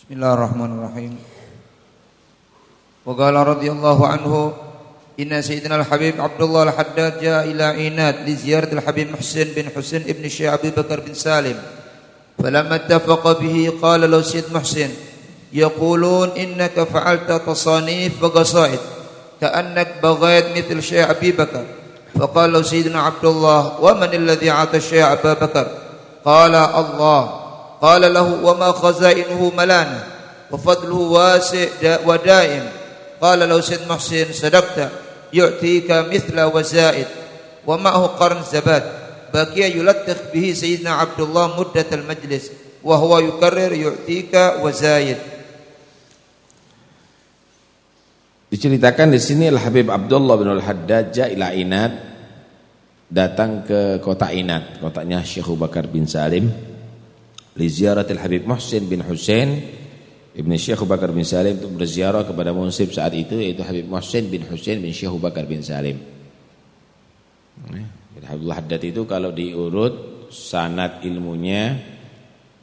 Bismillahirrahmanirrahim. Wa radhiyallahu anhu inna sayyidina al-habib Abdullah al-Haddad jaa ila Inad li ziyarat al-habib Muhsin bin Husain ibn Syekh Abi Bakar bin Salim. Falamma ittafaqa bihi qala law sayyid Muhsin yaqulun innaka fa'alta tasanif wa qasaid ka'annak baghayt mithl Syekh Abi Bakar. فقال له سيدنا عبد الله ومن الذي عطى الشيء أبا بكر قال الله قال له وما ma ملانه وفضله wa ودائم قال له سيد محسن lahu يعطيك مثل sadaqta yu'tika قرن زباد zaid wa به سيدنا عبد الله مدة المجلس وهو يكرر يعطيك al-majlis Diceritakan di sini Al Habib Abdullah bin Al Haddad ila Inad datang ke kota Inad, kotanya Syekh Bakar bin Salim li ziaratil Habib Muhsin bin Husain Ibn Syekh Bakar bin Salim untuk berziarah kepada munsib saat itu yaitu Habib Muhsin bin Husain bin Syekh Bakar bin Salim. Habibullah Haddad itu kalau diurut sanad ilmunya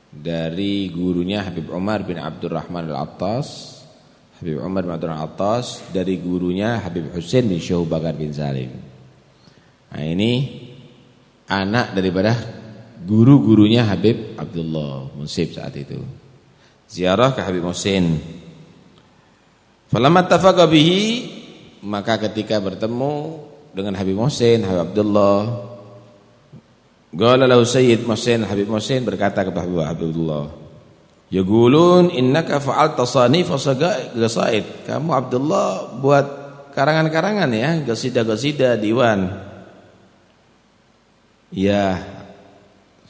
dari gurunya Habib Umar bin Abdurrahman Al-Attas Habib Umar bin Abdul Atas dari gurunya Habib Hussein bin Syuh Bakar bin Salim. Nah ini anak daripada guru-gurunya Habib Abdullah Musib saat itu. Ziarah ke Habib Hussein. Falamma tafaqa bihi maka ketika bertemu dengan Habib Hussein, Habib Abdullah Qala Sayyid Hussein, Habib Hussein berkata kepada Habib Abdullah Yaqulun innaka fa'alta sanif gasaid. Kamu Abdullah buat karangan-karangan ya, gasida-gasida diwan. Ya,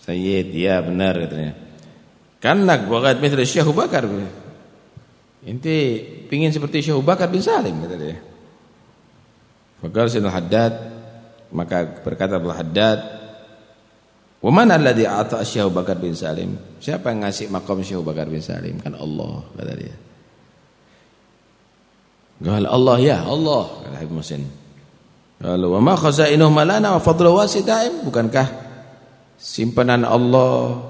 Sayyid, ya benar katanya. Kanak waqad mithla Syekh Bakar. Inti pingin seperti Syekh Bakar bin Salim kata dia. Fakar Sinul Haddad maka berkata Abdul Haddad Wa mana alladhi ata Syekh Bakar bin Salim? Siapa yang ngasih makam Syekh Bakar bin Salim? Kan Allah kata dia. Qala Allah ya Allah kata Habib Musin. Lalu wa ma khazainuhu malana wa fadlu wasitaim? Bukankah simpanan Allah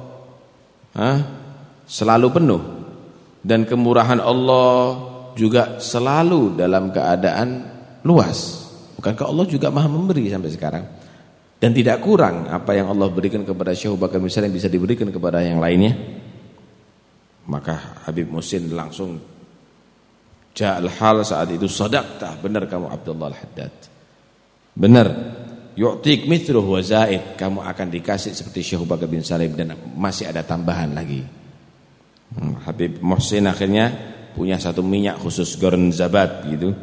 selalu penuh. Dan kemurahan Allah juga selalu dalam keadaan luas. Bukankah Allah juga Maha memberi sampai sekarang? dan tidak kurang apa yang Allah berikan kepada Syekh bin Salim bisa diberikan kepada yang lainnya? Maka Habib Musin langsung ja'al hal saat itu sadaqta benar kamu Abdullah Al-Haddad. Benar yu'tik mithluh wa zaid. Kamu akan dikasih seperti Syekh Bakar bin Salim dan masih ada tambahan lagi. Hmm, Habib Musin akhirnya punya satu minyak khusus gorn zabat gitu.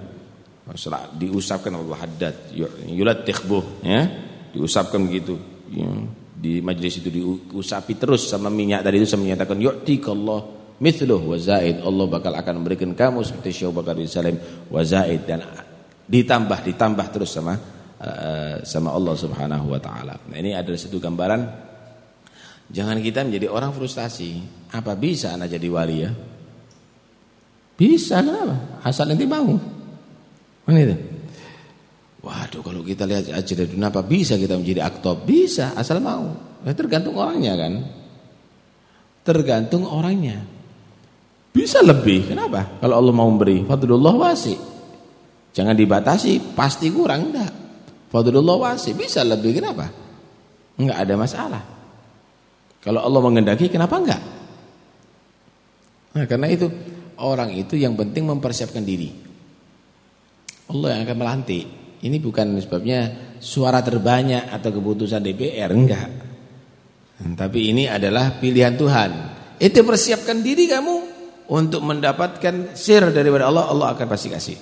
Diusapkan Allah Haddad. Yulatikbuh ya. Diusapkan begitu. Ya. di majelis itu diusapi terus sama minyak dari itu saya menyatakan yu'tikallah mithluh wa zaid. Allah bakal akan memberikan kamu seperti Syekh Bakar bin Salim wa zaid. Dan ditambah ditambah terus sama uh, sama Allah Subhanahu wa taala. Nah, ini adalah satu gambaran jangan kita menjadi orang frustasi. Apa bisa anak jadi wali ya? Bisa kenapa? Asal nanti mau. Mana itu? Waduh kalau kita lihat aja dari dunia apa bisa kita menjadi aktor? Bisa asal mau. Ya, tergantung orangnya kan. Tergantung orangnya. Bisa lebih. Kenapa? Kalau Allah mau memberi, fadlullah wasi. Jangan dibatasi, pasti kurang enggak. Fadlullah wasi, bisa lebih. Kenapa? Enggak ada masalah. Kalau Allah mengendaki, kenapa enggak? Nah, karena itu orang itu yang penting mempersiapkan diri. Allah yang akan melantik. Ini bukan sebabnya suara terbanyak atau keputusan DPR, enggak. Tapi ini adalah pilihan Tuhan. Itu persiapkan diri kamu untuk mendapatkan sir daripada Allah, Allah akan pasti kasih.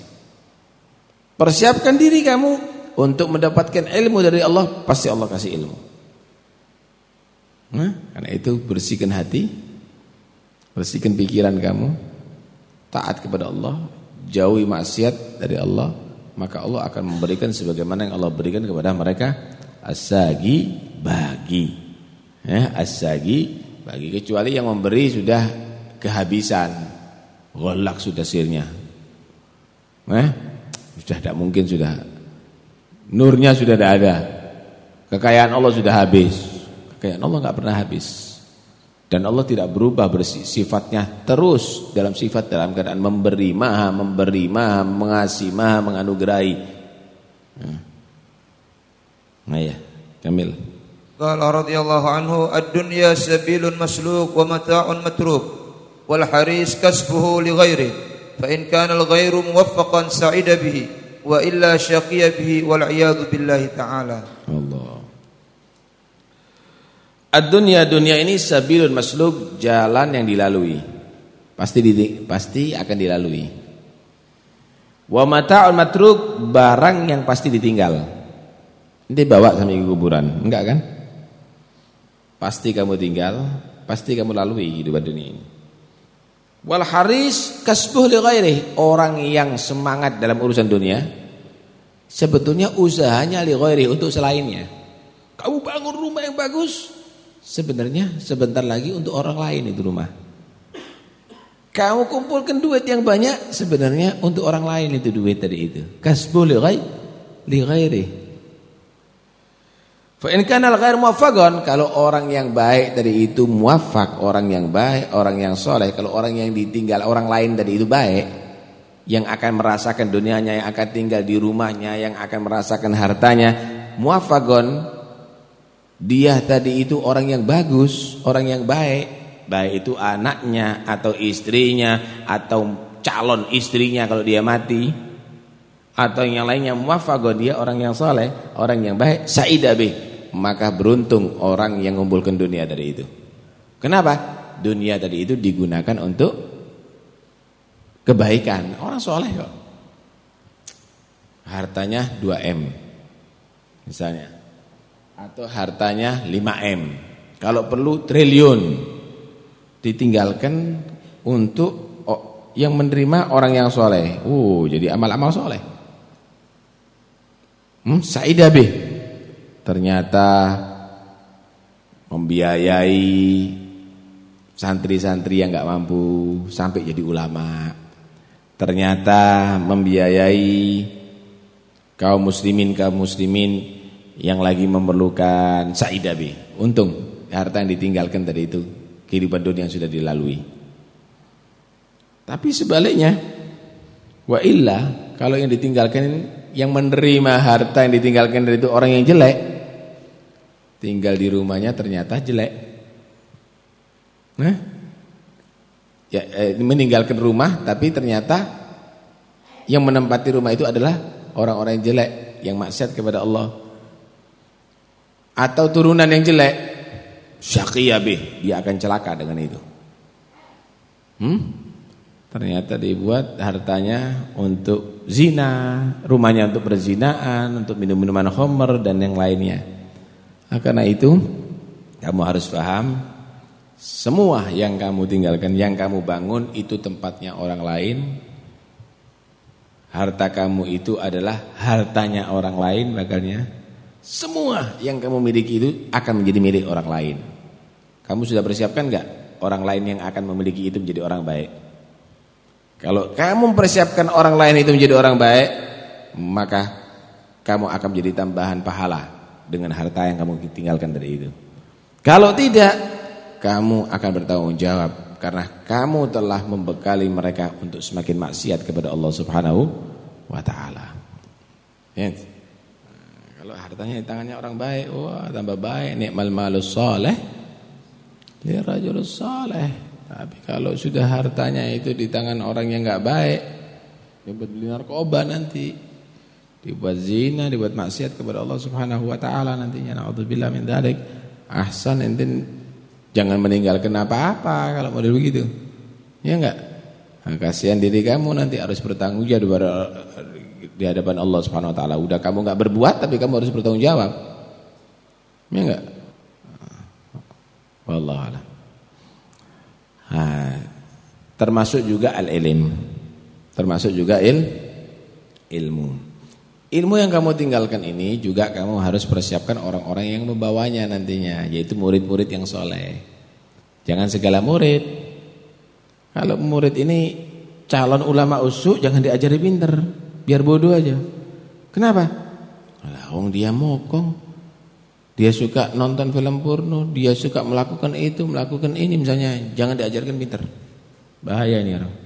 Persiapkan diri kamu untuk mendapatkan ilmu dari Allah, pasti Allah kasih ilmu. Nah, karena itu bersihkan hati, bersihkan pikiran kamu, taat kepada Allah, jauhi maksiat dari Allah maka Allah akan memberikan sebagaimana yang Allah berikan kepada mereka asagi bagi. Ya asagi bagi. Kecuali yang memberi sudah kehabisan golak sudah sirnya. Eh sudah tidak mungkin sudah nurnya sudah tidak ada. Kekayaan Allah sudah habis. Kekayaan Allah nggak pernah habis. Dan Allah tidak berubah bersifatnya terus dalam sifat dalam keadaan memberi, maha memberi, maha mengasihi, maha menganugerahi. Nah ya, Kamil. Qala radhiyallahu anhu ad-dunya sabilun masluk wa mata'un matruk wal haris kasbuhu li ghairi fa in kana al-ghairu muwaffaqan sa'ida bihi wa illa syaqiya bihi wal iyadu billahi ta'ala. Allah. Ad-dunya dunia ini sabilun masluk jalan yang dilalui. Pasti di, pasti akan dilalui. Wa mata'un matruk barang yang pasti ditinggal. Nanti bawa sampai ke kuburan, enggak kan? Pasti kamu tinggal, pasti kamu lalui hidup dunia ini. Wal haris kasbuh li orang yang semangat dalam urusan dunia sebetulnya usahanya li ghairi untuk selainnya. Kamu bangun rumah yang bagus, Sebenarnya sebentar lagi untuk orang lain itu rumah. Kamu kumpulkan duit yang banyak sebenarnya untuk orang lain itu duit tadi itu. Kasbu li ghairi li ghairi. Muwaffaqan kalau orang yang baik tadi itu muwaffaq, orang yang baik, orang yang soleh, kalau orang yang ditinggal orang lain tadi itu baik, yang akan merasakan dunianya, yang akan tinggal di rumahnya, yang akan merasakan hartanya, muwaffaqan dia tadi itu orang yang bagus, orang yang baik, baik itu anaknya atau istrinya atau calon istrinya kalau dia mati. Atau yang lainnya muwaffaq dia orang yang soleh, orang yang baik, saidabe maka beruntung orang yang mengumpulkan dunia dari itu. Kenapa? Dunia tadi itu digunakan untuk kebaikan. Orang soleh kok. Hartanya 2M. Misalnya atau hartanya 5M. Kalau perlu triliun ditinggalkan untuk yang menerima orang yang soleh. Uh, jadi amal-amal soleh. Hmm, Saidabe ternyata membiayai santri-santri yang nggak mampu sampai jadi ulama. Ternyata membiayai kaum muslimin kaum muslimin yang lagi memerlukan saidabi. Untung harta yang ditinggalkan tadi itu kehidupan dunia yang sudah dilalui. Tapi sebaliknya wa illa kalau yang ditinggalkan yang menerima harta yang ditinggalkan dari itu orang yang jelek tinggal di rumahnya ternyata jelek. Nah, ya eh, meninggalkan rumah tapi ternyata yang menempati rumah itu adalah orang-orang yang jelek yang maksiat kepada Allah. Atau turunan yang jelek. Syaqiyabih dia akan celaka dengan itu. Hmm? ternyata dibuat hartanya untuk zina rumahnya untuk berzinaan untuk minum-minuman khamr dan yang lainnya nah, karena itu kamu harus paham semua yang kamu tinggalkan yang kamu bangun itu tempatnya orang lain harta kamu itu adalah hartanya orang lain makanya semua yang kamu miliki itu akan menjadi milik orang lain. Kamu sudah persiapkan enggak orang lain yang akan memiliki itu menjadi orang baik? Kalau kamu mempersiapkan orang lain itu menjadi orang baik, maka kamu akan menjadi tambahan pahala dengan harta yang kamu tinggalkan dari itu. Kalau tidak, kamu akan bertanggung jawab karena kamu telah membekali mereka untuk semakin maksiat kepada Allah Subhanahu wa taala. Ya. Kalau hartanya di tangannya orang baik, wah tambah baik, nikmal malus saleh. Li rajulus saleh. Tapi kalau sudah hartanya itu di tangan orang yang enggak baik, dibuat beli narkoba nanti, dibuat zina, dibuat maksiat kepada Allah Subhanahu wa taala nantinya. Nauzubillah min dzalik. Ahsan ente jangan meninggalkan apa-apa kalau model begitu. Ya enggak? Nah, kasihan diri kamu nanti harus bertanggung jawab di hadapan Allah Subhanahu wa taala. Udah kamu nggak berbuat tapi kamu harus bertanggung jawab. Ya enggak? Wallahu a'lam. termasuk juga al-ilm. Termasuk juga il ilmu. Ilmu yang kamu tinggalkan ini juga kamu harus persiapkan orang-orang yang membawanya nantinya, yaitu murid-murid yang soleh. Jangan segala murid. Kalau murid ini calon ulama usuk jangan diajari pinter biar bodoh aja. Kenapa? Wong dia mokong. Dia suka nonton film porno, dia suka melakukan itu, melakukan ini misalnya, jangan diajarkan pinter. Bahaya ini orang.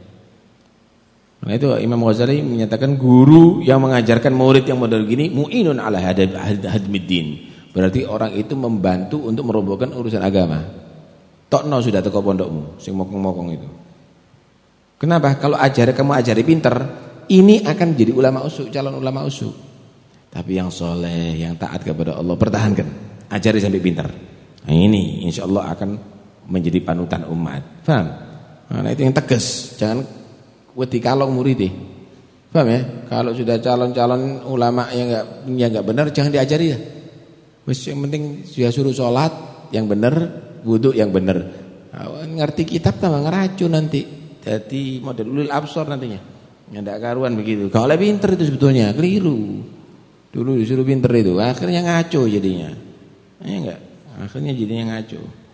Karena itu Imam Ghazali menyatakan guru yang mengajarkan murid yang model gini mu'inun ala hadmiddin. Berarti orang itu membantu untuk merobohkan urusan agama. Tokno sudah teko pondokmu, sing mokong-mokong itu. Kenapa? Kalau ajar kamu ajari pinter, ini akan jadi ulama usuk, calon ulama usuk. Tapi yang soleh, yang taat kepada Allah, pertahankan. Ajari sampai pinter. Nah, ini insya Allah akan menjadi panutan umat. Faham? Nah, itu yang tegas. Jangan wedi kalong murid Paham ya? Kalau sudah calon-calon ulama yang enggak yang enggak benar jangan diajari ya. Wis yang penting dia suruh sholat yang benar, wudhu yang benar. Nah, ngerti kitab tambah ngeracun nanti. Jadi model ulil absor nantinya. Enggak karuan begitu. Kalau lebih pinter itu sebetulnya, keliru. Dulu disuruh pinter itu, akhirnya ngaco jadinya. Ya enggak? Akhirnya jadinya ngaco.